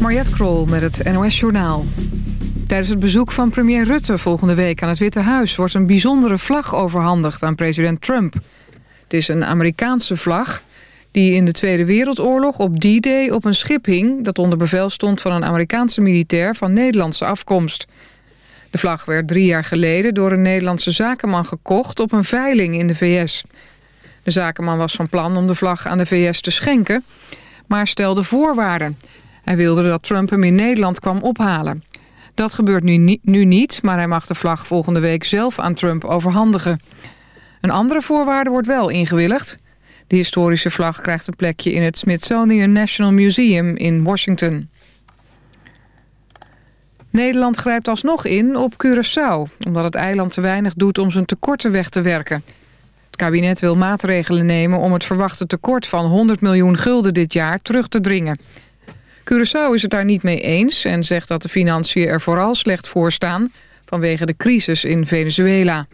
Mariette Krol met het NOS Journaal. Tijdens het bezoek van premier Rutte volgende week aan het Witte Huis... wordt een bijzondere vlag overhandigd aan president Trump. Het is een Amerikaanse vlag die in de Tweede Wereldoorlog op D-Day op een schip hing... dat onder bevel stond van een Amerikaanse militair van Nederlandse afkomst. De vlag werd drie jaar geleden door een Nederlandse zakenman gekocht... op een veiling in de VS. De zakenman was van plan om de vlag aan de VS te schenken... maar stelde voorwaarden... Hij wilde dat Trump hem in Nederland kwam ophalen. Dat gebeurt nu, nu niet, maar hij mag de vlag volgende week zelf aan Trump overhandigen. Een andere voorwaarde wordt wel ingewilligd. De historische vlag krijgt een plekje in het Smithsonian National Museum in Washington. Nederland grijpt alsnog in op Curaçao... omdat het eiland te weinig doet om zijn tekorten weg te werken. Het kabinet wil maatregelen nemen om het verwachte tekort van 100 miljoen gulden dit jaar terug te dringen... Curaçao is het daar niet mee eens en zegt dat de financiën er vooral slecht voor staan vanwege de crisis in Venezuela.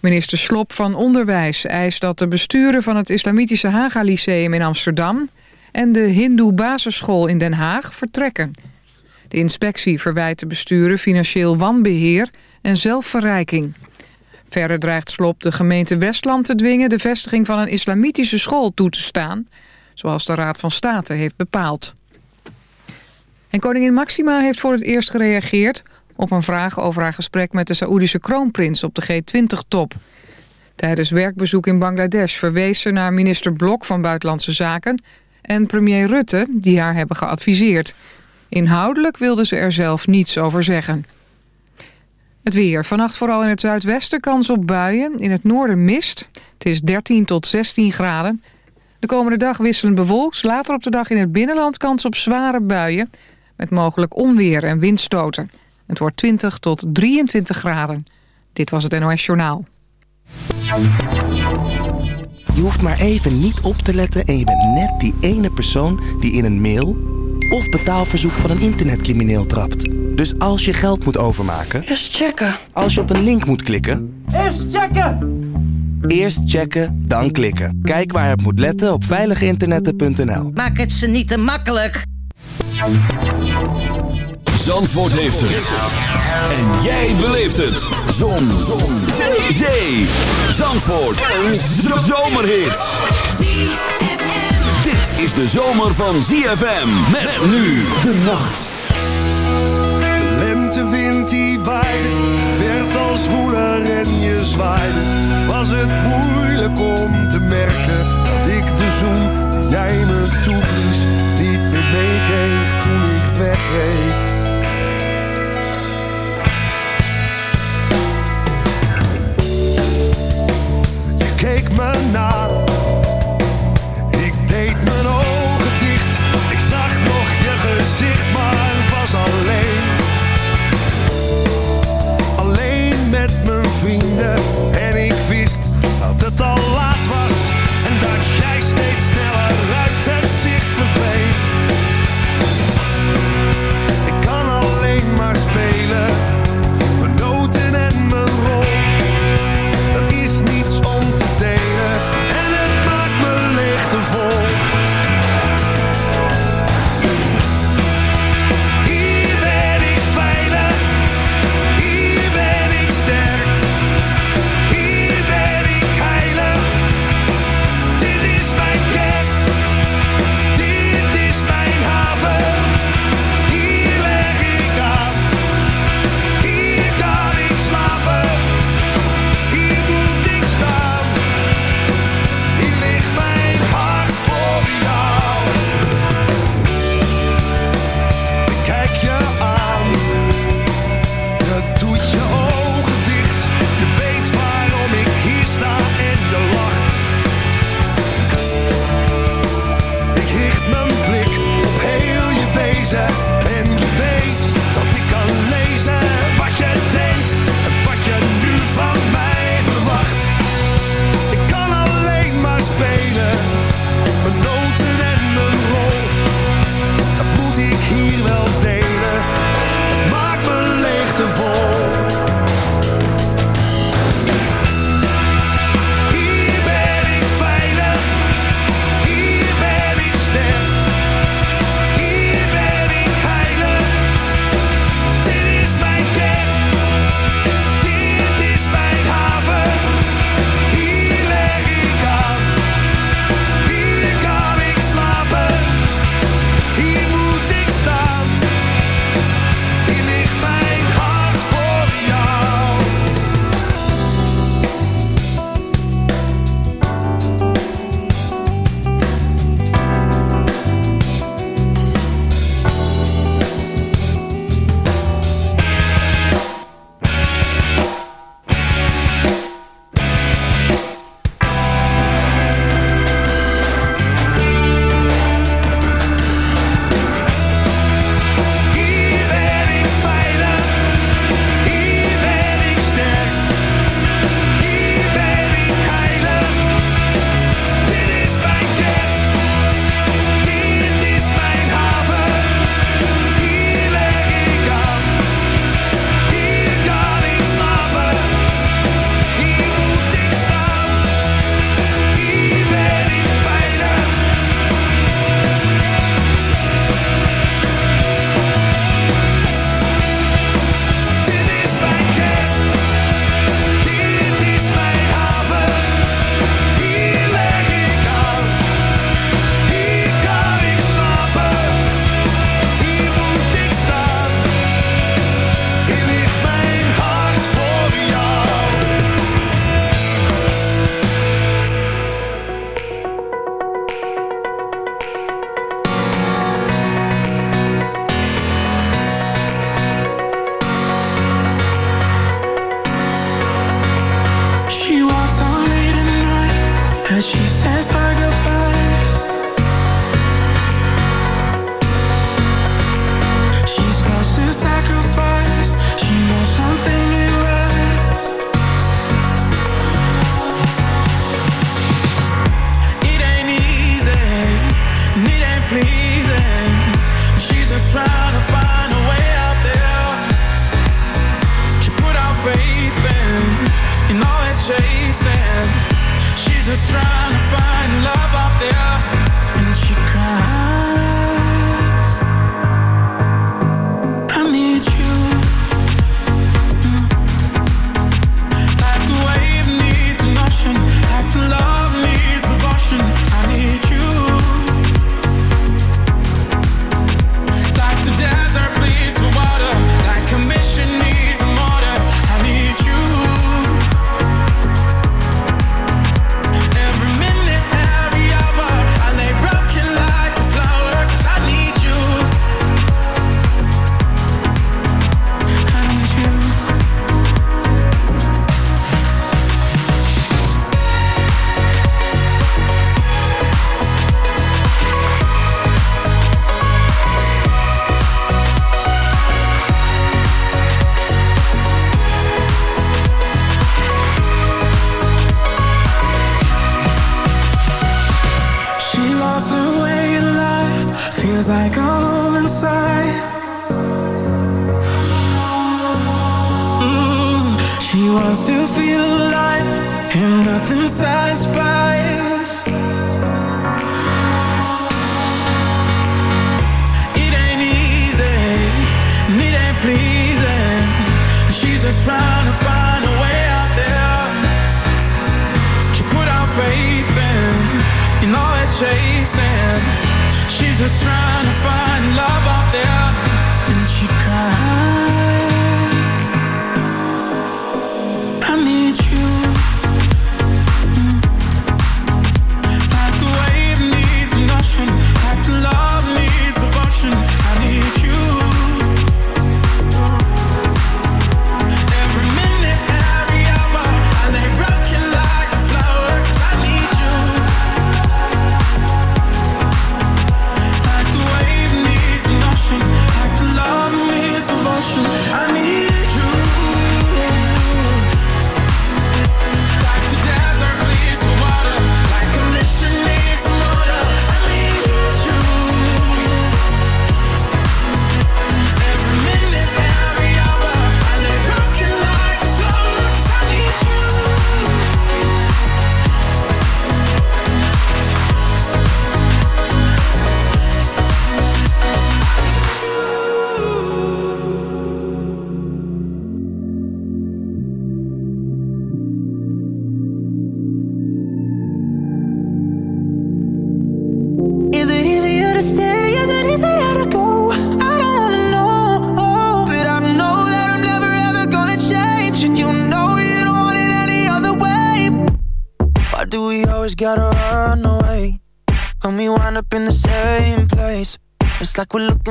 Minister Slop van Onderwijs eist dat de besturen van het Islamitische Haga Lyceum in Amsterdam en de Hindoe basisschool in Den Haag vertrekken. De inspectie verwijt de besturen financieel wanbeheer en zelfverrijking. Verder dreigt Slop de gemeente Westland te dwingen de vestiging van een islamitische school toe te staan zoals de Raad van State heeft bepaald. En koningin Maxima heeft voor het eerst gereageerd... op een vraag over haar gesprek met de Saoedische kroonprins op de G20-top. Tijdens werkbezoek in Bangladesh verwees ze naar minister Blok van Buitenlandse Zaken... en premier Rutte, die haar hebben geadviseerd. Inhoudelijk wilde ze er zelf niets over zeggen. Het weer. Vannacht vooral in het zuidwesten kans op buien. In het noorden mist. Het is 13 tot 16 graden. De komende dag wisselend bewolkt. Later op de dag in het binnenland kans op zware buien. Met mogelijk onweer en windstoten. Het wordt 20 tot 23 graden. Dit was het NOS Journaal. Je hoeft maar even niet op te letten en je bent net die ene persoon die in een mail of betaalverzoek van een internetcrimineel trapt. Dus als je geld moet overmaken... Eerst checken. Als je op een link moet klikken... Eerst checken! Eerst checken, dan klikken. Kijk waar het moet letten op veiliginternetten.nl. Maak het ze niet te makkelijk. Zandvoort heeft het. En jij beleeft het. Zon. Zon. Zee. Zee. Zandvoort. Een zomerhit. Dit is de zomer van ZFM. Met nu de nacht. De lentewind die waaide, werd als woeler en je zwaaide was het moeilijk om te merken dat ik de zoen die jij me toeblies niet meer meekreeg toen ik wegreed. Je keek me na,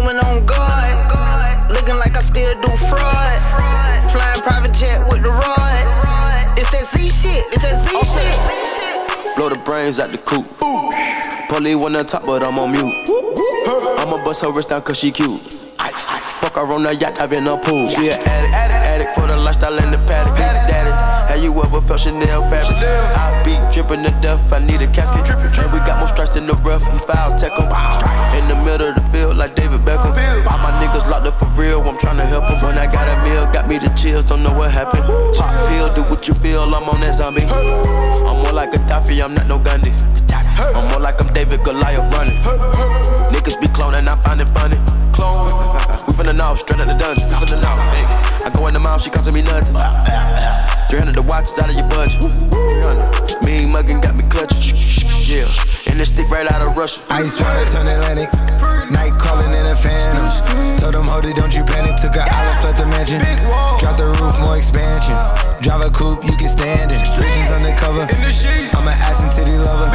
up in on guard. Looking like I still do fraud. Flying private jet with the rod. It's that Z shit. It's that Z shit. Blow the brains out the coop. Polly one on top, but I'm on mute. I'ma bust her wrist down cause she cute. Fuck her on the yacht, I've been a pool. She an addict, addict, addict for the lifestyle in the paddock. Daddy, have you ever felt Chanel fabric? I be dripping to death, I need a casket. drippin' And we got more strikes in the rough, we foul tech em. In the middle of the field, like Beckham. All my niggas locked up for real, I'm trying to help them. When I got a meal, got me the chills, don't know what happened. Pop pill, do what you feel, I'm on that zombie. I'm more like a Gaddafi, I'm not no Gandhi. I'm more like I'm David Goliath running. Niggas be cloning, I find it funny. Clone. We finna know, straight out the dungeon. Finna know. Hey. I go in the mouth, she costing me nothing. 300 the watch is out of your budget. 300. Mean muggin' got me clutching. Yeah. And this stick right out of Russia. Ice water turn Atlantic. Night calling in a phantom. Told them, hold it, don't you panic. Took a an island, left the mansion. Drop the roof, more expansion. Drive a coupe, you can stand it. Bridges undercover. I'm an ass and titty lover.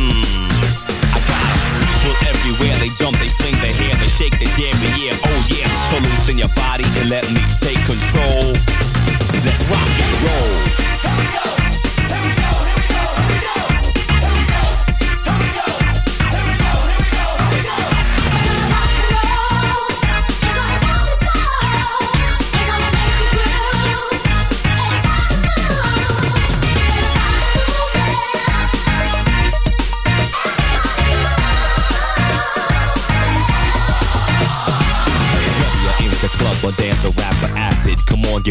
Everywhere, they jump, they swing their hair, they shake their damn yeah, oh yeah. So loosen your body and let me take control. Let's rock and roll.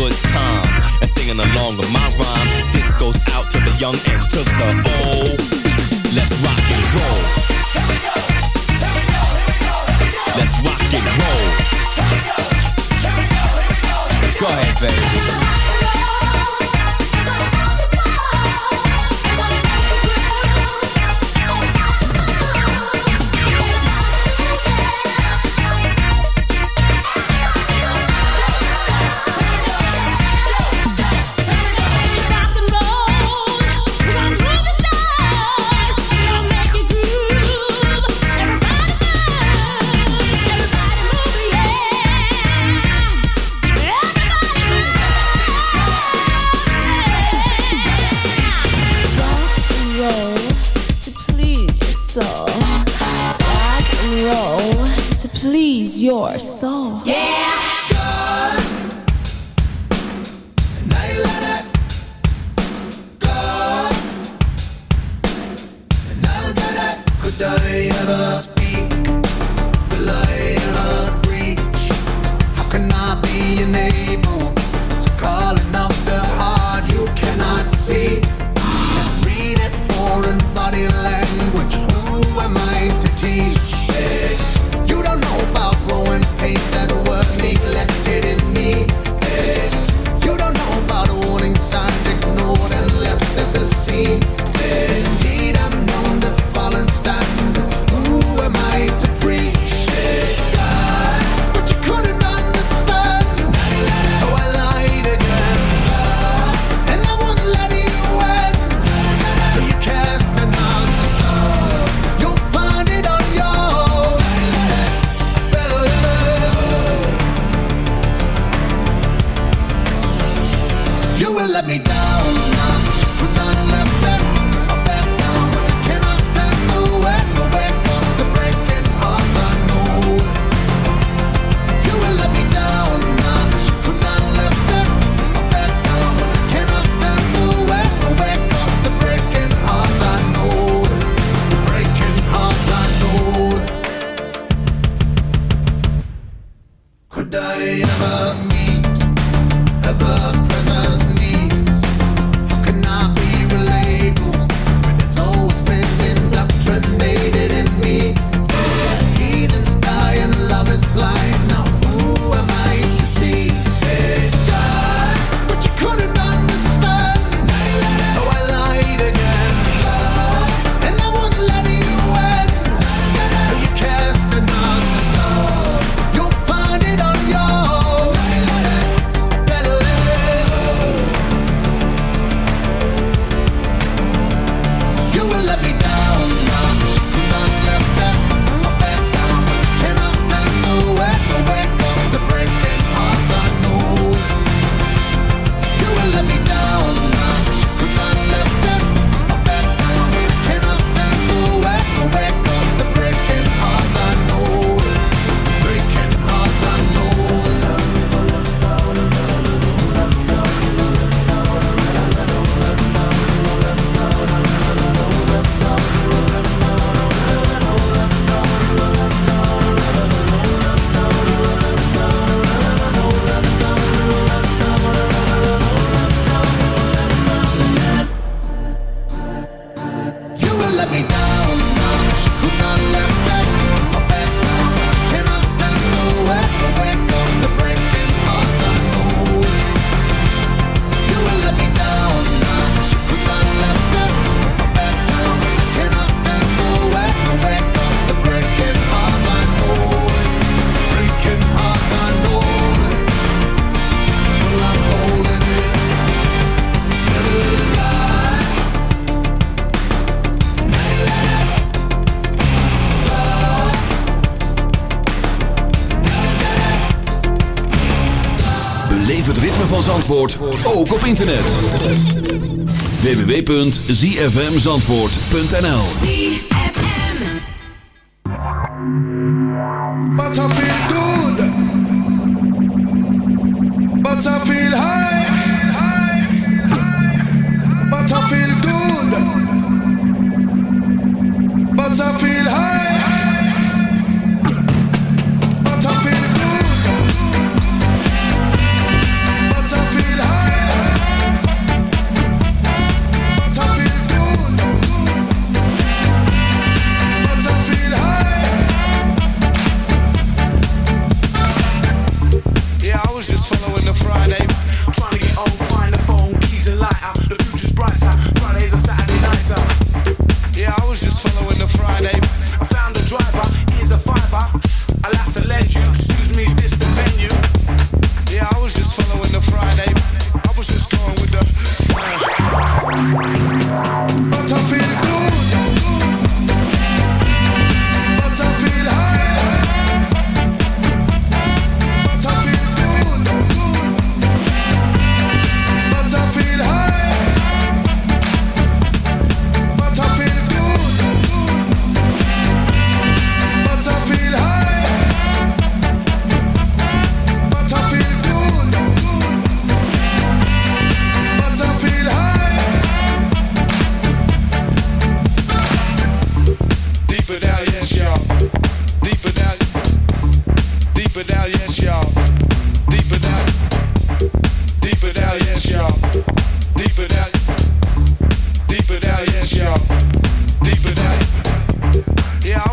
Good time and singing along with my rhyme. This goes out to the young and to the old. Your soul. Yeah. ritme van Zandvoort ook op internet. www.zfmzandvoort.nl But I feel good But I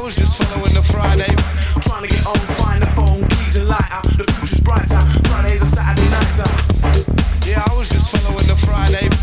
was just following the Friday. Trying to get on, find the phone, keys and lighter. The future's brighter. Fridays a Saturday nights. Yeah, I was just following the Friday.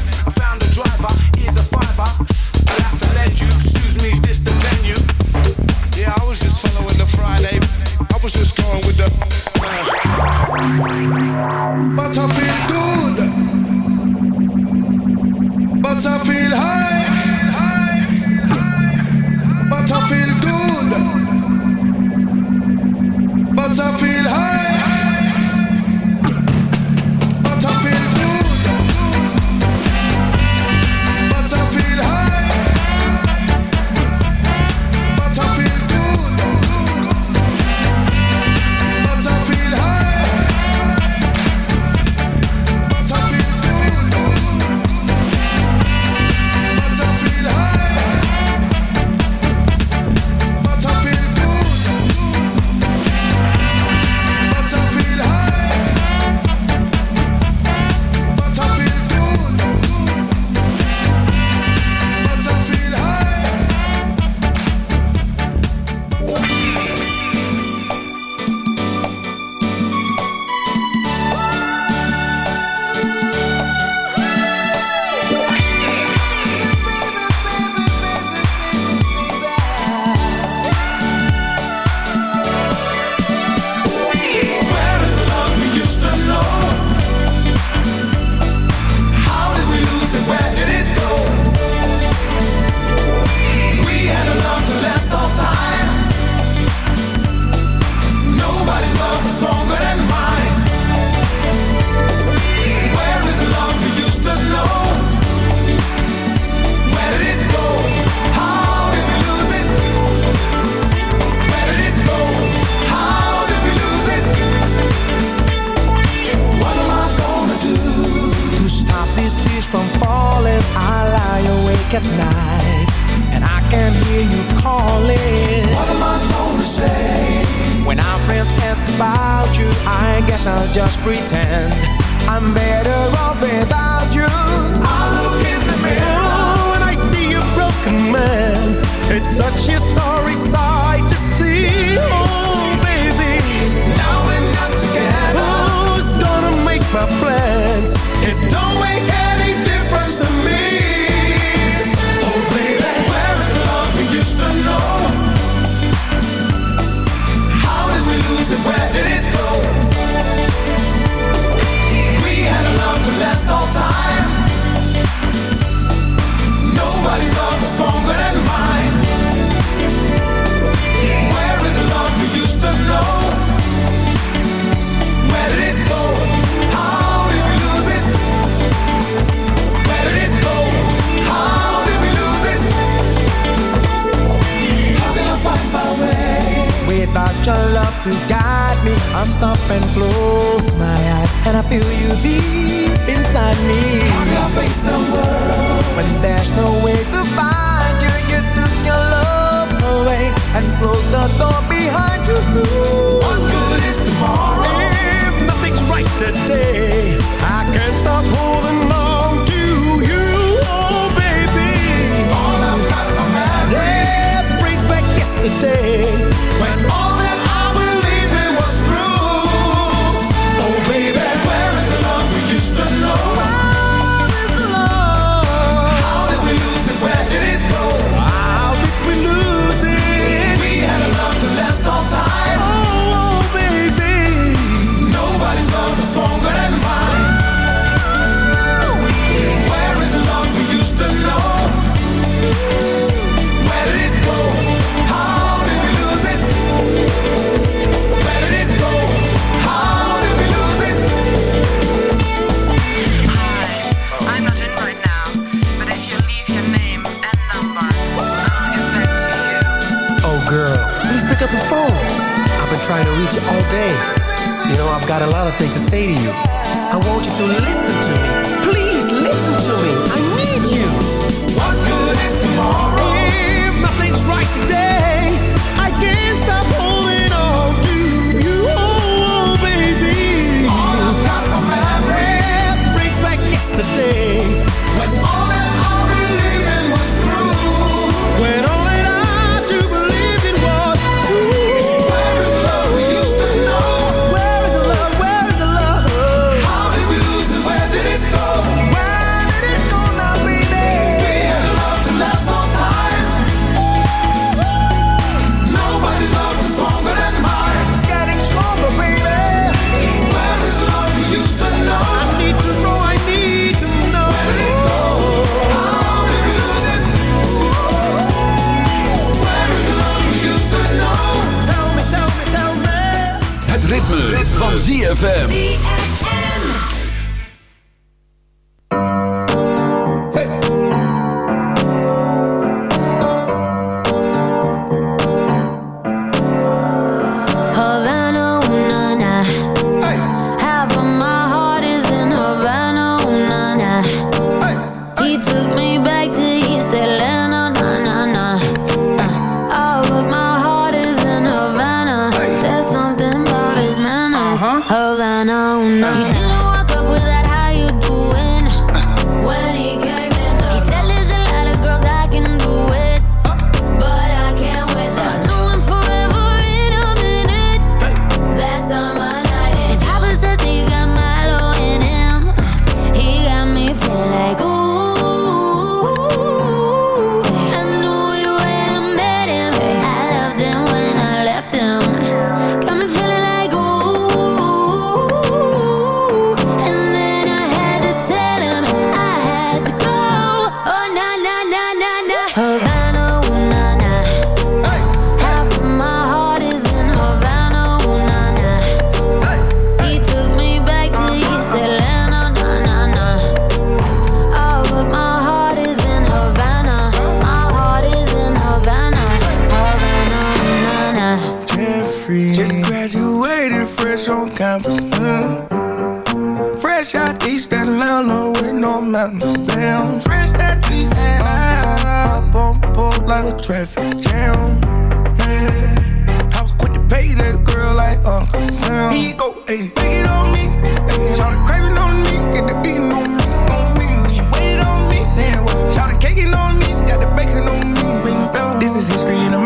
yesterday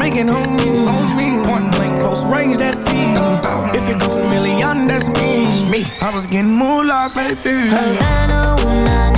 thinking on me, on me. Point blank, close range, that feel. If it goes a million, that's me. me. I was getting more like baby. Havana,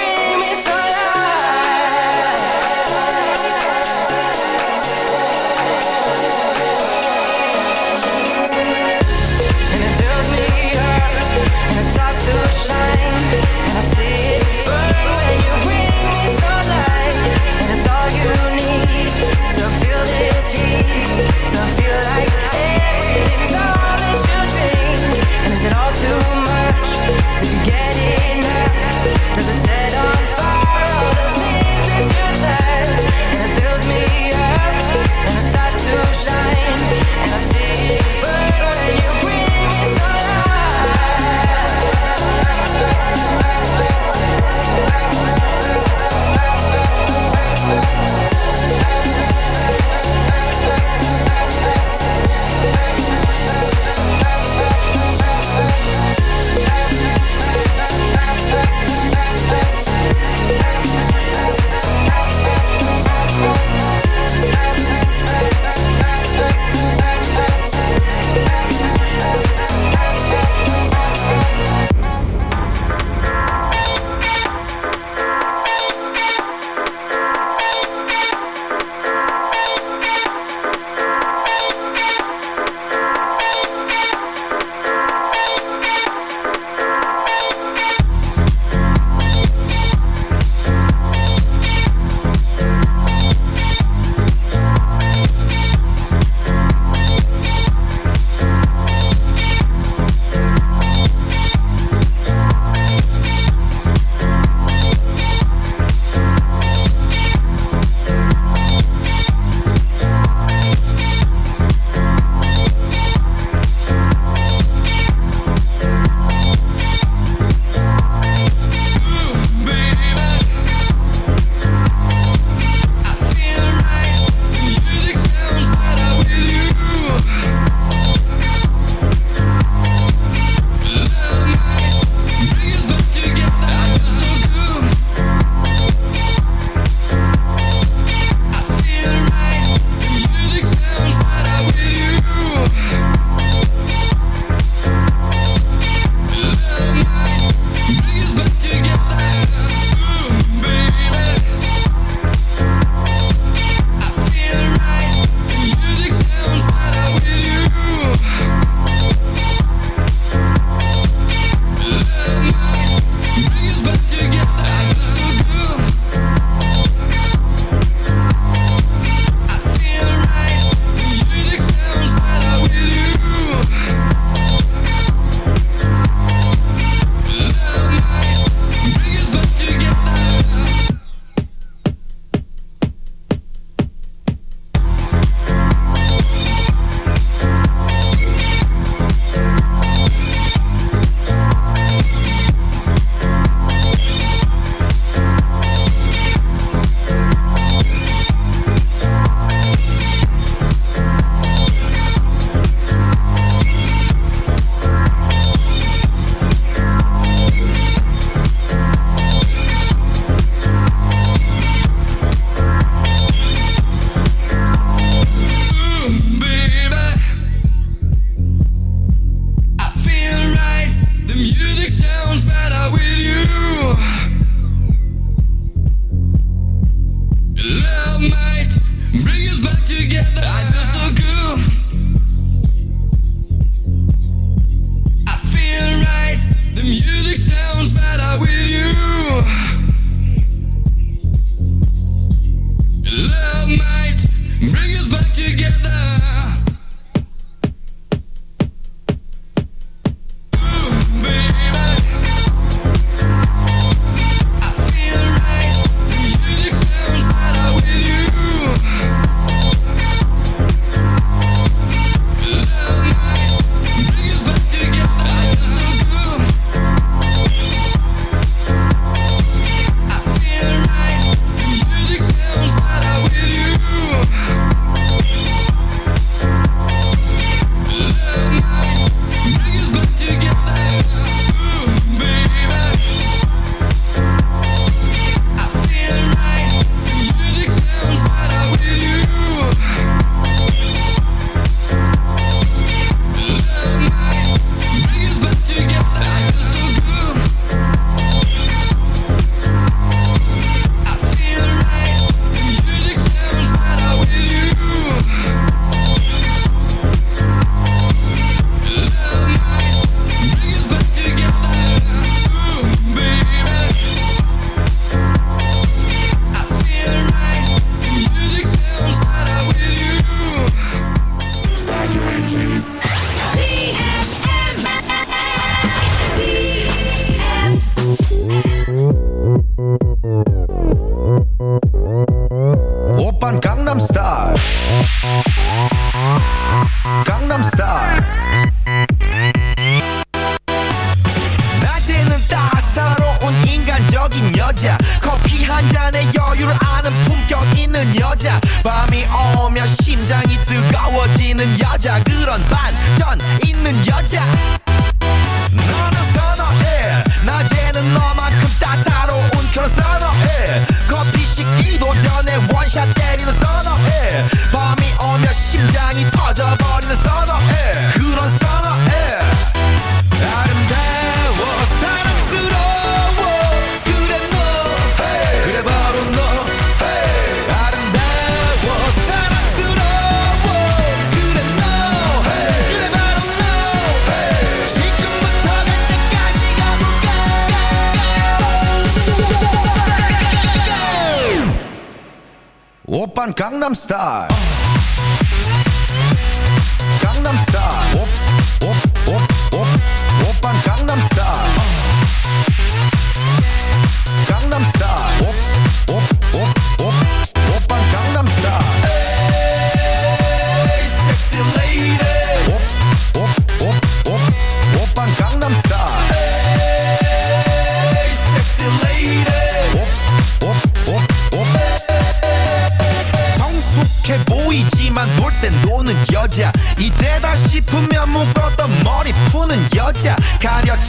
Gangnam Style.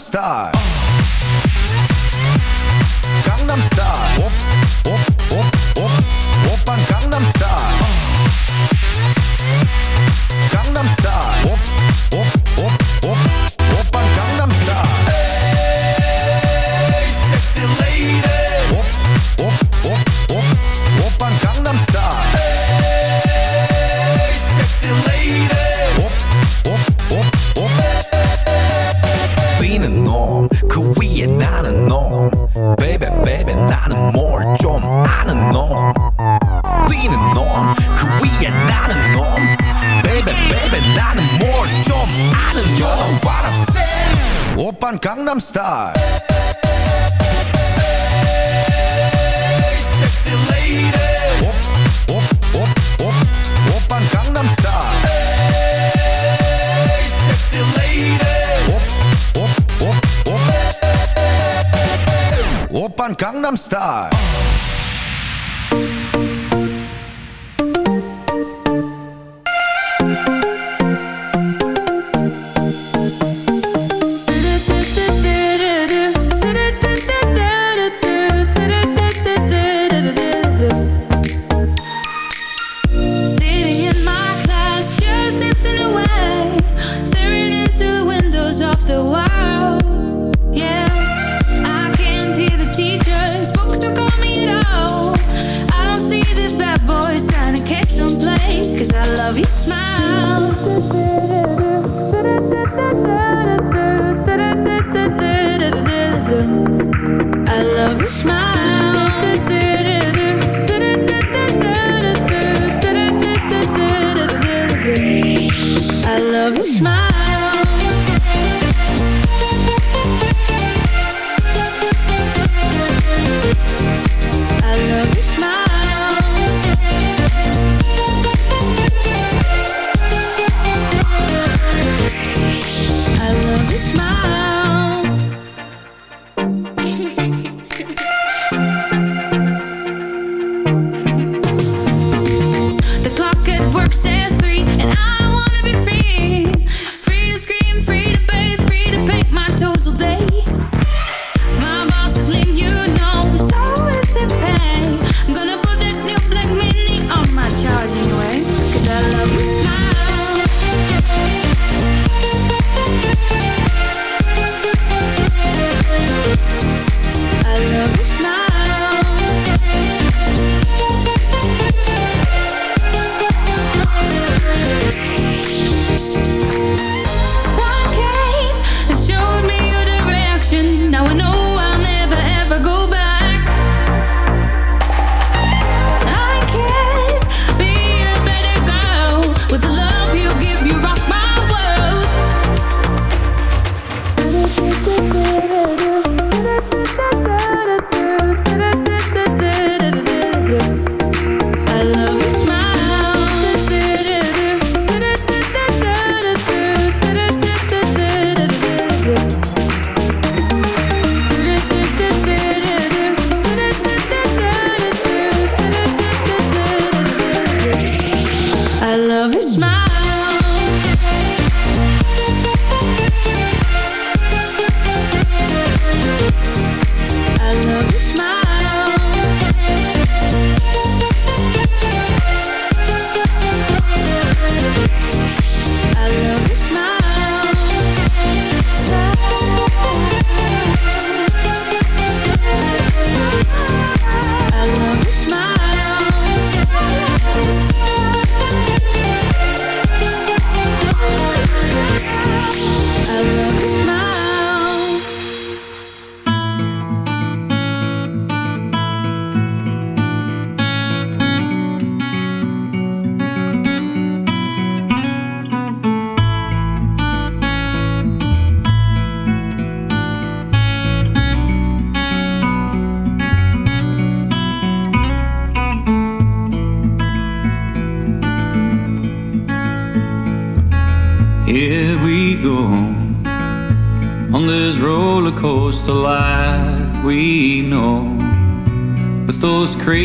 star.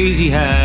crazy head.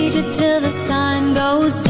need till the sun goes down.